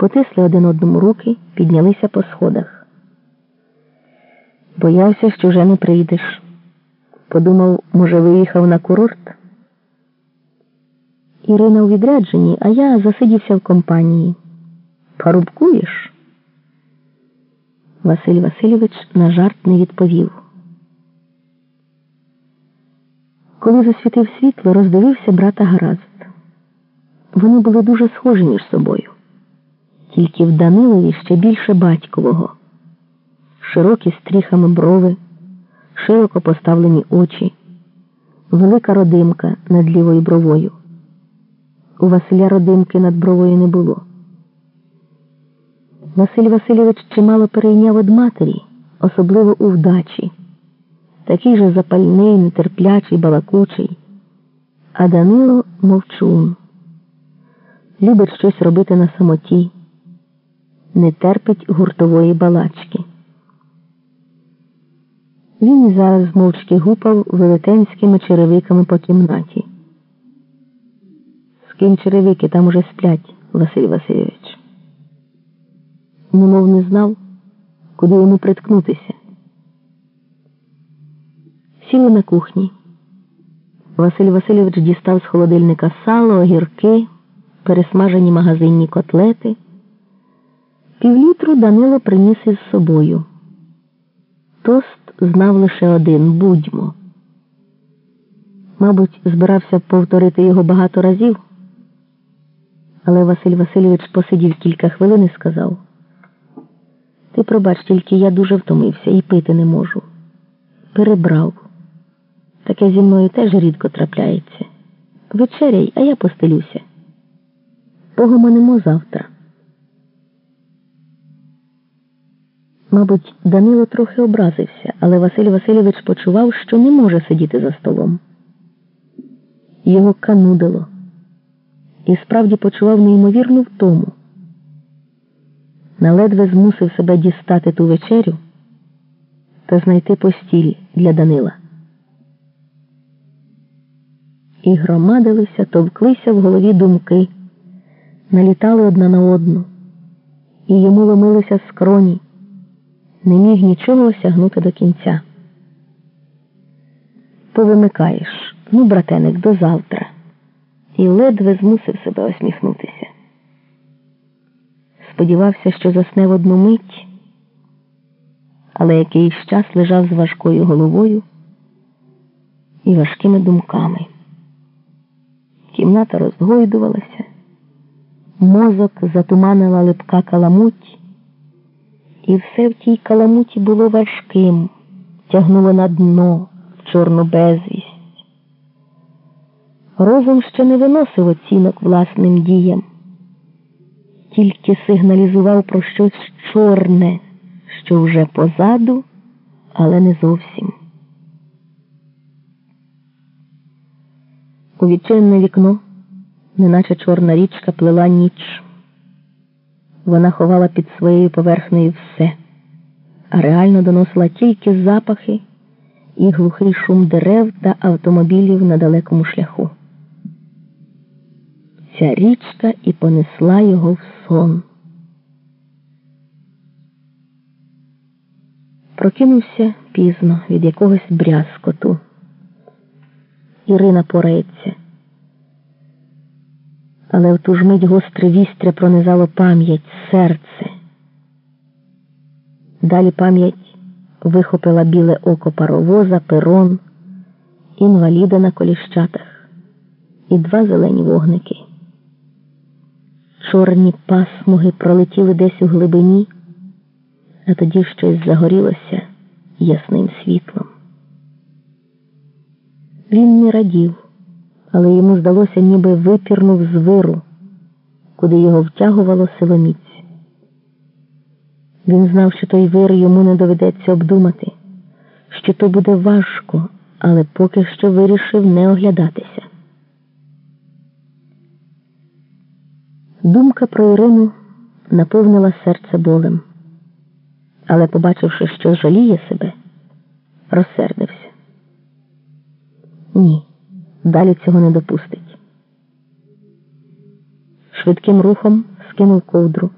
потисли один одному руки, піднялися по сходах. Боявся, що вже не прийдеш. Подумав, може, виїхав на курорт. Ірина у відрядженні, а я засидівся в компанії. Парубкуєш? Василь Васильович на жарт не відповів. Коли засвітив світло, роздивився брата Гаразд. Вони були дуже схожі між собою, тільки в Данилові ще більше батькового, широкі стріхами брови, широко поставлені очі, велика родимка над лівою бровою. У Василя родимки над бровою не було. Василь Васильович чимало перейняв від матері, особливо у вдачі, такий же запальний, нетерплячий, балакучий, а Данило мовчун. Любить щось робити на самоті, не терпить гуртової балачки. Він зараз мовчки гупав велетенськими черевиками по кімнаті. З ким черевики там уже сплять, Василь Васильович. Немов не знав, куди йому приткнутися. Сіли на кухні. Василь Васильович дістав з холодильника сало, огірки, пересмажені магазинні котлети. Півлітру Данило приніс із собою. Тост знав лише один будьмо. Мабуть, збирався повторити його багато разів, але Василь Васильович посидів кілька хвилин і сказав. Ти пробач, тільки я дуже втомився і пити не можу. Перебрав. Таке зі мною теж рідко трапляється. Вечеряй, а я постелюся. Погомонимо завтра. Мабуть, Данило трохи образився, але Василь Васильович почував, що не може сидіти за столом. Його канудило. І справді почував неймовірну втому. Наледве змусив себе дістати ту вечерю та знайти постіль для Данила. І громадилися, товклися в голові думки, налітали одна на одну, і йому ломилися скроні, не міг нічого осягнути до кінця. Повимикаєш, ну, братеник, до завтра, і ледве змусив себе осміхнутися сподівався, що засне в одну мить, але якийсь час лежав з важкою головою і важкими думками. Кімната розгойдувалася, мозок затуманила липка каламуть, і все в тій каламуті було важким, тягнуло на дно в чорну безвість. Розум ще не виносив оцінок власним діям тільки сигналізував про щось чорне, що вже позаду, але не зовсім. У відчинене вікно, неначе чорна річка, плела ніч. Вона ховала під своєю поверхнею все, а реально доносила тільки запахи і глухий шум дерев та автомобілів на далекому шляху ця річка і понесла його в сон. Прокинувся пізно від якогось брязкоту. Ірина порається. Але в ту ж мить гостре вістря пронизало пам'ять, серце. Далі пам'ять вихопила біле око паровоза, перон, інваліда на коліщатах і два зелені вогники. Чорні пасмуги пролетіли десь у глибині, а тоді щось загорілося ясним світлом. Він не радів, але йому здалося, ніби випірнув з виру, куди його втягувало силоміць. Він знав, що той вир йому не доведеться обдумати, що то буде важко, але поки що вирішив не оглядатися. Думка про Ірину наповнила серце болем, але, побачивши, що жаліє себе, розсердився. Ні, далі цього не допустить. Швидким рухом скинув ковдру.